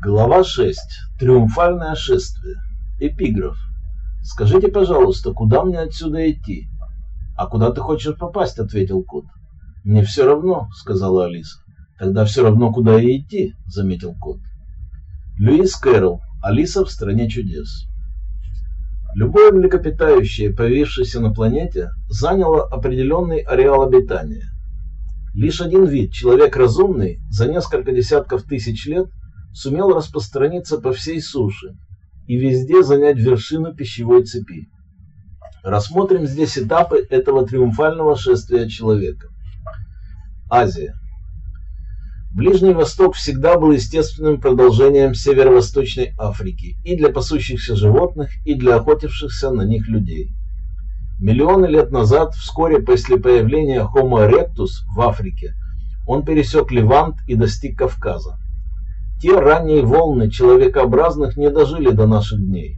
Глава 6. Триумфальное шествие. Эпиграф. Скажите, пожалуйста, куда мне отсюда идти? А куда ты хочешь попасть? ответил кот. Мне все равно, сказала Алиса. Тогда все равно, куда и идти, заметил кот. Льюис Кэрролл. Алиса в стране чудес. Любое млекопитающее, появившееся на планете, заняло определенный ареал обитания. Лишь один вид, человек разумный, за несколько десятков тысяч лет сумел распространиться по всей суше и везде занять вершину пищевой цепи. Рассмотрим здесь этапы этого триумфального шествия человека. Азия. Ближний Восток всегда был естественным продолжением Северо-Восточной Африки и для пасущихся животных, и для охотившихся на них людей. Миллионы лет назад, вскоре после появления Homo erectus в Африке, он пересек Левант и достиг Кавказа. Те ранние волны человекообразных не дожили до наших дней.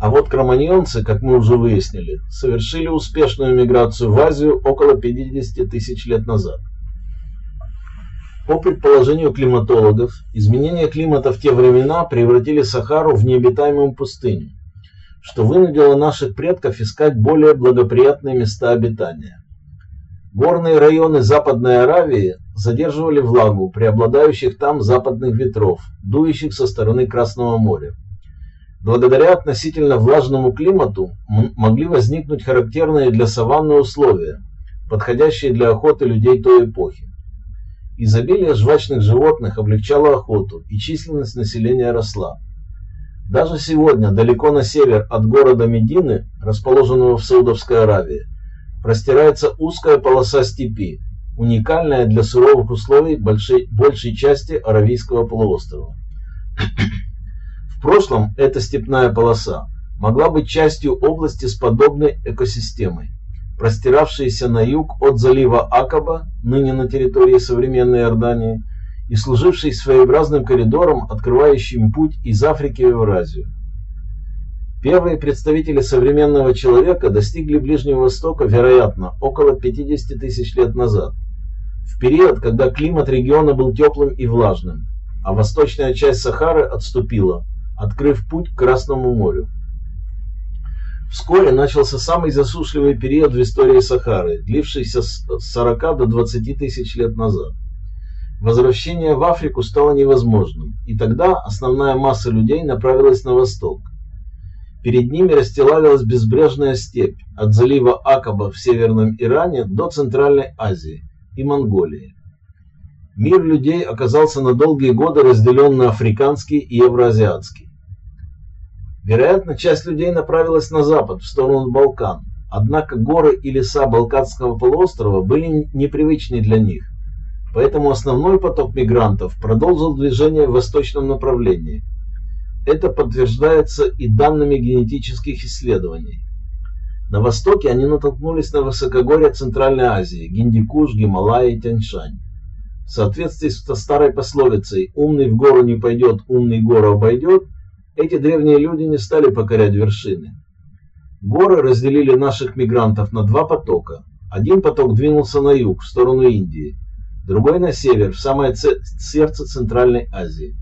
А вот кроманьонцы, как мы уже выяснили, совершили успешную миграцию в Азию около 50 тысяч лет назад. По предположению климатологов, изменения климата в те времена превратили Сахару в необитаемую пустыню, что вынудило наших предков искать более благоприятные места обитания. Горные районы Западной Аравии задерживали влагу преобладающих там западных ветров, дующих со стороны Красного моря. Благодаря относительно влажному климату могли возникнуть характерные для саванны условия, подходящие для охоты людей той эпохи. Изобилие жвачных животных облегчало охоту, и численность населения росла. Даже сегодня, далеко на север от города Медины, расположенного в Саудовской Аравии, простирается узкая полоса степи, уникальная для суровых условий большей, большей части Аравийского полуострова. В прошлом эта степная полоса могла быть частью области с подобной экосистемой, простиравшейся на юг от залива Акаба, ныне на территории современной Иордании, и служившей своеобразным коридором, открывающим путь из Африки в Евразию. Первые представители современного человека достигли Ближнего Востока, вероятно, около 50 тысяч лет назад – в период, когда климат региона был теплым и влажным, а восточная часть Сахары отступила, открыв путь к Красному морю. Вскоре начался самый засушливый период в истории Сахары, длившийся с 40 до 20 тысяч лет назад. Возвращение в Африку стало невозможным, и тогда основная масса людей направилась на восток. Перед ними расстилалась безбрежная степь от залива Акаба в северном Иране до Центральной Азии, и Монголии. Мир людей оказался на долгие годы разделен на африканский и евроазиатский. Вероятно, часть людей направилась на запад, в сторону Балкан, однако горы и леса Балканского полуострова были непривычны для них, поэтому основной поток мигрантов продолжил движение в восточном направлении. Это подтверждается и данными генетических исследований. На востоке они натолкнулись на высокогорье Центральной Азии – Гиндикуш, Гималаи и Тяньшань. В соответствии со старой пословицей «умный в гору не пойдет, умный гору обойдет», эти древние люди не стали покорять вершины. Горы разделили наших мигрантов на два потока. Один поток двинулся на юг, в сторону Индии, другой на север, в самое сердце Центральной Азии.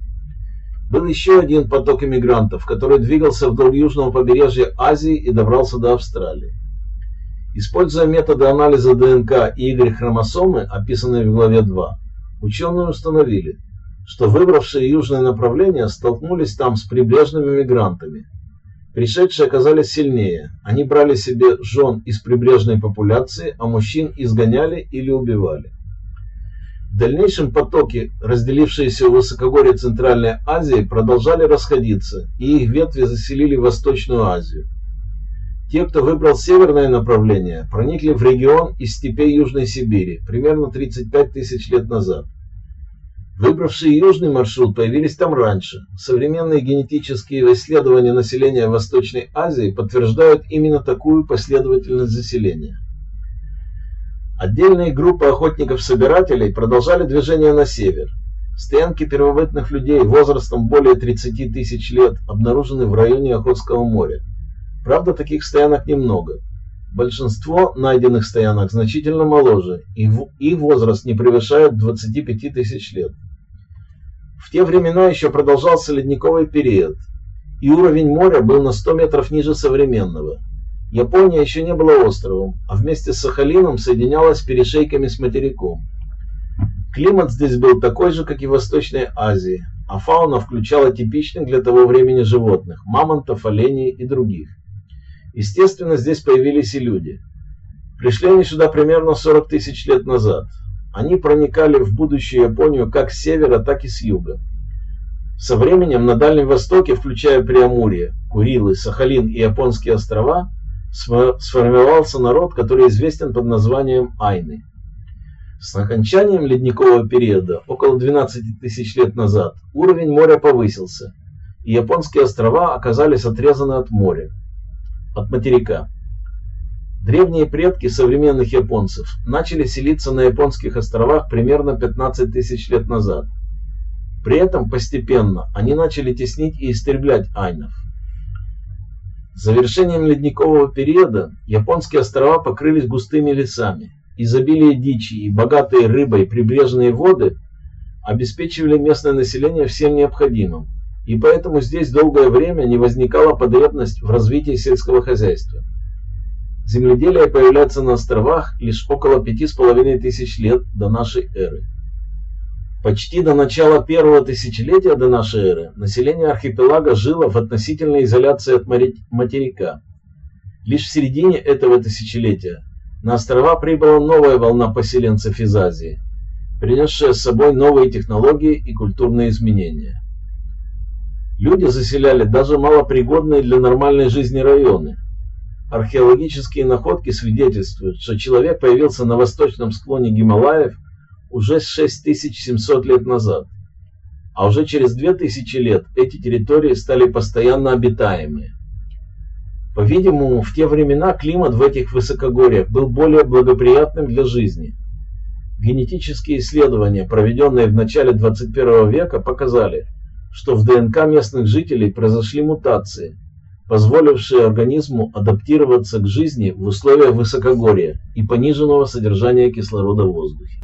Был еще один поток иммигрантов, который двигался вдоль южного побережья Азии и добрался до Австралии. Используя методы анализа ДНК и Y-хромосомы, описанные в главе 2, ученые установили, что выбравшие южное направление столкнулись там с прибрежными мигрантами. Пришедшие оказались сильнее, они брали себе жен из прибрежной популяции, а мужчин изгоняли или убивали. В дальнейшем потоки, разделившиеся в высокогорье Центральной Азии, продолжали расходиться, и их ветви заселили Восточную Азию. Те, кто выбрал северное направление, проникли в регион из степей Южной Сибири примерно 35 тысяч лет назад. Выбравшие южный маршрут появились там раньше. Современные генетические исследования населения Восточной Азии подтверждают именно такую последовательность заселения. Отдельные группы охотников-собирателей продолжали движение на север. Стоянки первобытных людей возрастом более 30 тысяч лет обнаружены в районе Охотского моря. Правда, таких стоянок немного. Большинство найденных стоянок значительно моложе, и их возраст не превышает 25 тысяч лет. В те времена еще продолжался ледниковый период, и уровень моря был на 100 метров ниже современного. Япония еще не была островом, а вместе с Сахалином соединялась перешейками с материком. Климат здесь был такой же, как и в Восточной Азии, а фауна включала типичных для того времени животных – мамонтов, оленей и других. Естественно, здесь появились и люди. Пришли они сюда примерно 40 тысяч лет назад. Они проникали в будущую Японию как с севера, так и с юга. Со временем на Дальнем Востоке, включая Преамурье, Курилы, Сахалин и Японские острова, сформировался народ, который известен под названием Айны. С окончанием ледникового периода, около 12 тысяч лет назад, уровень моря повысился, и японские острова оказались отрезаны от моря, от материка. Древние предки современных японцев начали селиться на японских островах примерно 15 тысяч лет назад. При этом постепенно они начали теснить и истреблять айнов. С завершением ледникового периода японские острова покрылись густыми лесами, изобилие дичи и богатые рыбой прибрежные воды обеспечивали местное население всем необходимым, и поэтому здесь долгое время не возникала потребность в развитии сельского хозяйства. Земледелие появляется на островах лишь около пяти с половиной тысяч лет до нашей эры. Почти до начала первого тысячелетия до нашей эры население архипелага жило в относительной изоляции от материка. Лишь в середине этого тысячелетия на острова прибыла новая волна поселенцев из Азии, принесшая с собой новые технологии и культурные изменения. Люди заселяли даже малопригодные для нормальной жизни районы. Археологические находки свидетельствуют, что человек появился на восточном склоне Гималаев уже 6700 лет назад, а уже через 2000 лет эти территории стали постоянно обитаемые. По-видимому, в те времена климат в этих высокогорьях был более благоприятным для жизни. Генетические исследования, проведенные в начале 21 века, показали, что в ДНК местных жителей произошли мутации, позволившие организму адаптироваться к жизни в условиях высокогорья и пониженного содержания кислорода в воздухе.